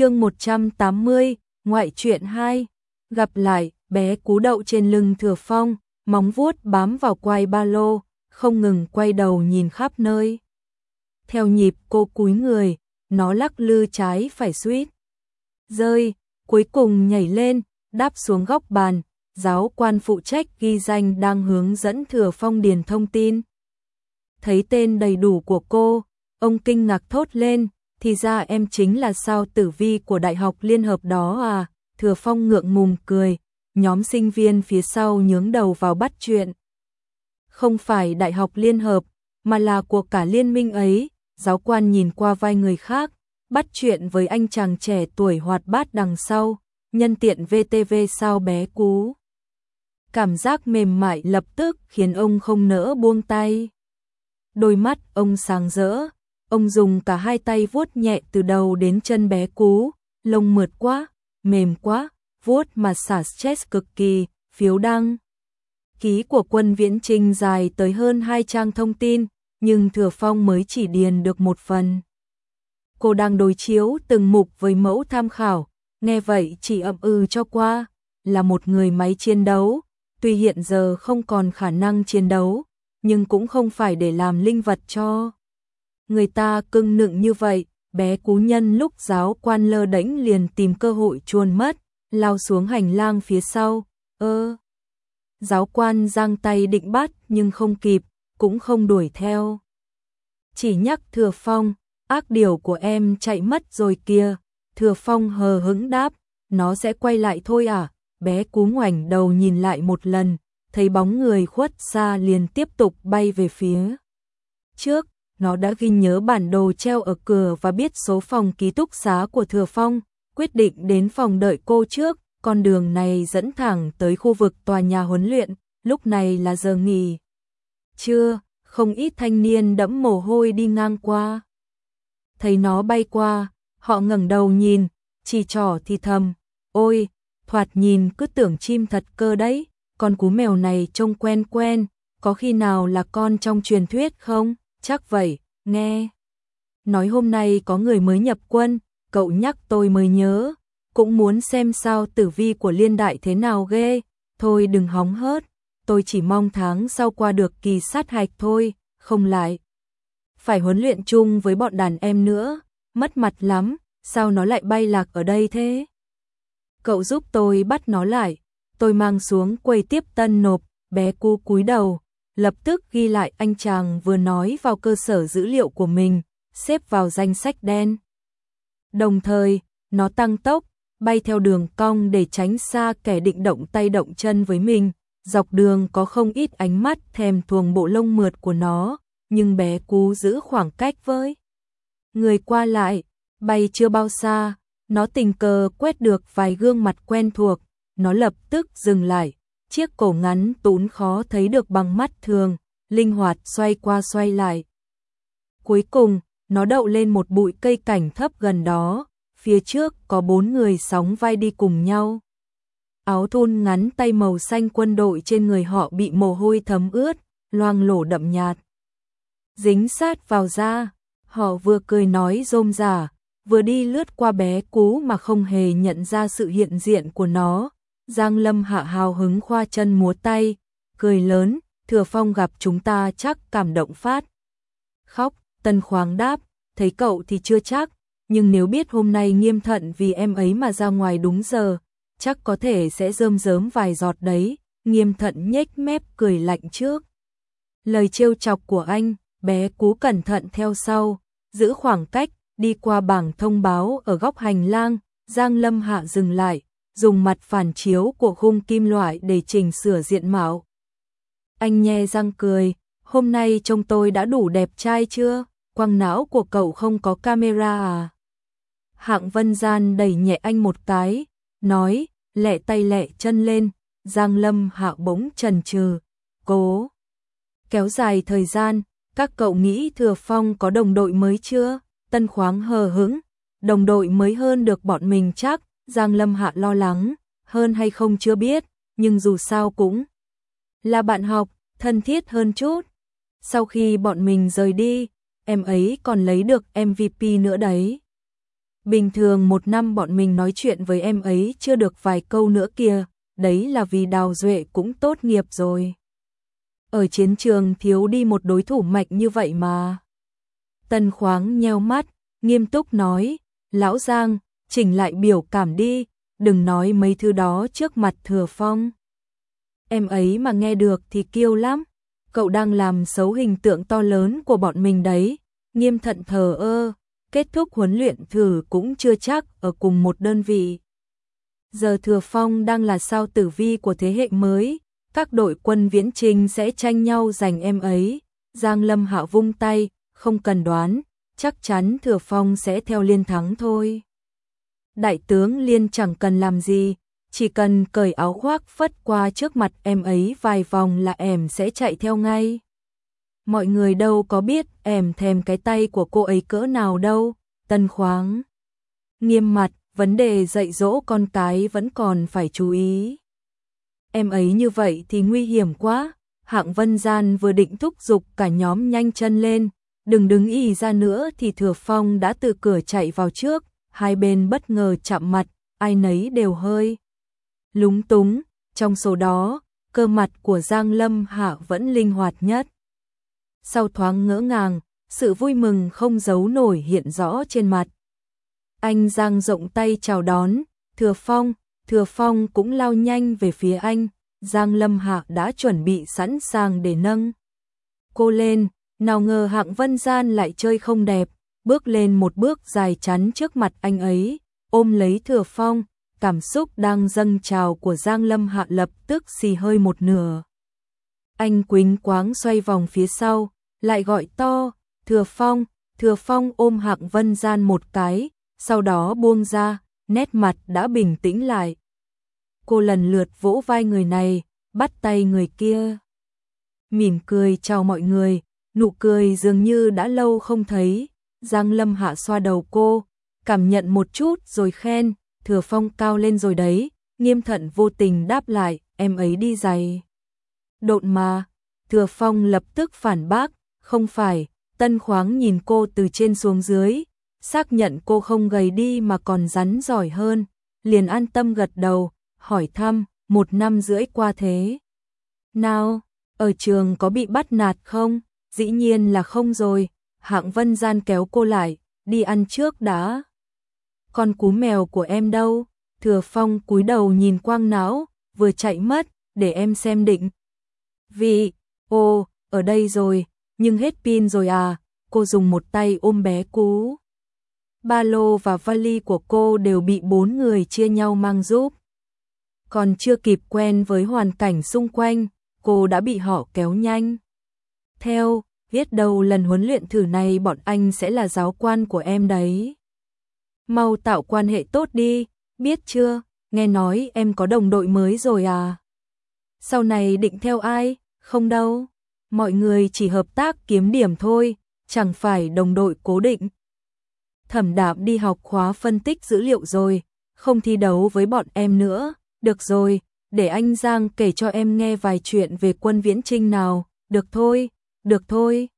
chương 180, ngoại truyện 2. Gặp lại, bé cú đậu trên lưng thừa phong, móng vuốt bám vào quai ba lô, không ngừng quay đầu nhìn khắp nơi. Theo nhịp cô cúi người, nó lắc lư trái phải suýt. Rơi, cuối cùng nhảy lên, đáp xuống góc bàn, giáo quan phụ trách ghi danh đang hướng dẫn thừa phong điền thông tin. Thấy tên đầy đủ của cô, ông kinh ngạc thốt lên, thì ra em chính là sao tử vi của Đại học Liên Hợp đó à, thừa phong ngượng mùng cười, nhóm sinh viên phía sau nhướng đầu vào bắt chuyện. Không phải Đại học Liên Hợp, mà là của cả liên minh ấy, giáo quan nhìn qua vai người khác, bắt chuyện với anh chàng trẻ tuổi hoạt bát đằng sau, nhân tiện VTV sao bé cú. Cảm giác mềm mại lập tức khiến ông không nỡ buông tay. Đôi mắt ông sáng rỡ, ông dùng cả hai tay vuốt nhẹ từ đầu đến chân bé cú, lông mượt quá, mềm quá, vuốt mà xả stress cực kỳ, phiếu đăng. Ký của quân viễn trinh dài tới hơn hai trang thông tin, nhưng Thừa Phong mới chỉ điền được một phần. Cô đang đối chiếu từng mục với mẫu tham khảo, nghe vậy chỉ ậm ừ cho qua, là một người máy chiến đấu, tuy hiện giờ không còn khả năng chiến đấu, nhưng cũng không phải để làm linh vật cho. Người ta cưng nựng như vậy, bé cú nhân lúc giáo quan lơ đễnh liền tìm cơ hội chuồn mất, lao xuống hành lang phía sau, ơ. Giáo quan giang tay định bắt nhưng không kịp, cũng không đuổi theo. Chỉ nhắc Thừa Phong, ác điều của em chạy mất rồi kìa, Thừa Phong hờ hững đáp, nó sẽ quay lại thôi à, bé cú ngoảnh đầu nhìn lại một lần, thấy bóng người khuất xa liền tiếp tục bay về phía. Trước, nó đã ghi nhớ bản đồ treo ở cửa và biết số phòng ký túc xá của Thừa Phong, quyết định đến phòng đợi cô trước, con đường này dẫn thẳng tới khu vực tòa nhà huấn luyện, lúc này là giờ nghỉ. Chưa, không ít thanh niên đẫm mồ hôi đi ngang qua. Thấy nó bay qua, họ ngẩng đầu nhìn, chỉ trỏ thì thầm, ôi, thoạt nhìn cứ tưởng chim thật cơ đấy, con cú mèo này trông quen quen, có khi nào là con trong truyền thuyết không? Chắc vậy, nghe. Nói hôm nay có người mới nhập quân, cậu nhắc tôi mới nhớ, cũng muốn xem sao tử vi của liên đại thế nào ghê, thôi đừng hóng hớt, tôi chỉ mong tháng sau qua được kỳ sát hạch thôi, không lại. Phải huấn luyện chung với bọn đàn em nữa, mất mặt lắm, sao nó lại bay lạc ở đây thế? Cậu giúp tôi bắt nó lại, tôi mang xuống quầy tiếp tân nộp, bé cu cúi đầu, lập tức ghi lại anh chàng vừa nói vào cơ sở dữ liệu của mình, xếp vào danh sách đen. Đồng thời, nó tăng tốc, bay theo đường cong để tránh xa kẻ định động tay động chân với mình. Dọc đường có không ít ánh mắt thèm thuồng bộ lông mượt của nó, nhưng bé cú giữ khoảng cách với. Người qua lại, bay chưa bao xa, nó tình cờ quét được vài gương mặt quen thuộc, nó lập tức dừng lại, chiếc cổ ngắn tún khó thấy được bằng mắt thường, linh hoạt xoay qua xoay lại. Cuối cùng, nó đậu lên một bụi cây cảnh thấp gần đó, phía trước có bốn người sóng vai đi cùng nhau. Áo thun ngắn tay màu xanh quân đội trên người họ bị mồ hôi thấm ướt, loang lổ đậm nhạt. Dính sát vào da, họ vừa cười nói rôm rả, vừa đi lướt qua bé cú mà không hề nhận ra sự hiện diện của nó. Giang Lâm hạ hào hứng khoa chân múa tay, cười lớn, thừa phong gặp chúng ta chắc cảm động phát. Khóc, tân khoáng đáp, thấy cậu thì chưa chắc, nhưng nếu biết hôm nay nghiêm thận vì em ấy mà ra ngoài đúng giờ, chắc có thể sẽ rơm rớm vài giọt đấy, nghiêm thận nhếch mép cười lạnh trước. Lời trêu chọc của anh, bé cú cẩn thận theo sau, giữ khoảng cách, đi qua bảng thông báo ở góc hành lang, Giang Lâm Hạ dừng lại, dùng mặt phản chiếu của khung kim loại để chỉnh sửa diện mạo. Anh nhe răng cười, hôm nay trông tôi đã đủ đẹp trai chưa? Quang não của cậu không có camera à? Hạng Vân Gian đẩy nhẹ anh một cái, nói, lẹ tay lẹ chân lên, Giang Lâm Hạ bỗng trần trừ, cố. Kéo dài thời gian, các cậu nghĩ Thừa Phong có đồng đội mới chưa? Tân khoáng hờ hững, đồng đội mới hơn được bọn mình chắc, Giang Lâm Hạ lo lắng, hơn hay không chưa biết, nhưng dù sao cũng là bạn học, thân thiết hơn chút. Sau khi bọn mình rời đi, em ấy còn lấy được MVP nữa đấy. Bình thường một năm bọn mình nói chuyện với em ấy chưa được vài câu nữa kìa, đấy là vì Đào Duệ cũng tốt nghiệp rồi. Ở chiến trường thiếu đi một đối thủ mạnh như vậy mà. Tân khoáng nheo mắt, nghiêm túc nói, Lão Giang, chỉnh lại biểu cảm đi, đừng nói mấy thứ đó trước mặt thừa phong. Em ấy mà nghe được thì kiêu lắm, cậu đang làm xấu hình tượng to lớn của bọn mình đấy, nghiêm thận thờ ơ, kết thúc huấn luyện thử cũng chưa chắc ở cùng một đơn vị. Giờ Thừa Phong đang là sao tử vi của thế hệ mới, các đội quân viễn trình sẽ tranh nhau giành em ấy. Giang Lâm Hạ vung tay, không cần đoán, chắc chắn Thừa Phong sẽ theo liên thắng thôi. Đại tướng Liên chẳng cần làm gì, chỉ cần cởi áo khoác phất qua trước mặt em ấy vài vòng là em sẽ chạy theo ngay. Mọi người đâu có biết em thèm cái tay của cô ấy cỡ nào đâu, tân khoáng. Nghiêm mặt, vấn đề dạy dỗ con cái vẫn còn phải chú ý. Em ấy như vậy thì nguy hiểm quá, hạng vân gian vừa định thúc giục cả nhóm nhanh chân lên, đừng đứng y ra nữa thì thừa phong đã từ cửa chạy vào trước, hai bên bất ngờ chạm mặt, ai nấy đều hơi lúng túng, trong số đó, cơ mặt của Giang Lâm Hạ vẫn linh hoạt nhất. Sau thoáng ngỡ ngàng, sự vui mừng không giấu nổi hiện rõ trên mặt. Anh Giang rộng tay chào đón, Thừa Phong, Thừa Phong cũng lao nhanh về phía anh, Giang Lâm Hạ đã chuẩn bị sẵn sàng để nâng. Cô lên, nào ngờ hạng vân gian lại chơi không đẹp, bước lên một bước dài chắn trước mặt anh ấy, ôm lấy Thừa Phong, cảm xúc đang dâng trào của Giang Lâm Hạ lập tức xì hơi một nửa. Anh quính quáng xoay vòng phía sau, lại gọi to, Thừa Phong, Thừa Phong ôm hạng vân gian một cái, sau đó buông ra, nét mặt đã bình tĩnh lại. Cô lần lượt vỗ vai người này, bắt tay người kia. Mỉm cười chào mọi người, nụ cười dường như đã lâu không thấy. Giang Lâm Hạ xoa đầu cô, cảm nhận một chút rồi khen, Thừa Phong cao lên rồi đấy, nghiêm thận vô tình đáp lại, em ấy đi giày. Độn mà, Thừa Phong lập tức phản bác, không phải, tân khoáng nhìn cô từ trên xuống dưới, xác nhận cô không gầy đi mà còn rắn giỏi hơn, liền an tâm gật đầu, hỏi thăm, một năm rưỡi qua thế. Nào, ở trường có bị bắt nạt không? Dĩ nhiên là không rồi, hạng vân gian kéo cô lại, đi ăn trước đã. Con cú mèo của em đâu? Thừa phong cúi đầu nhìn quang não, vừa chạy mất, để em xem định. Vì, ô, ở đây rồi, nhưng hết pin rồi à, cô dùng một tay ôm bé cú. Ba lô và vali của cô đều bị bốn người chia nhau mang giúp. Còn chưa kịp quen với hoàn cảnh xung quanh, cô đã bị họ kéo nhanh. Theo, biết đâu lần huấn luyện thử này bọn anh sẽ là giáo quan của em đấy. Mau tạo quan hệ tốt đi, biết chưa, nghe nói em có đồng đội mới rồi à. Sau này định theo ai, không đâu, mọi người chỉ hợp tác kiếm điểm thôi, chẳng phải đồng đội cố định. Thẩm đạm đi học khóa phân tích dữ liệu rồi, không thi đấu với bọn em nữa, được rồi, để anh Giang kể cho em nghe vài chuyện về quân viễn trinh nào, được thôi, được thôi.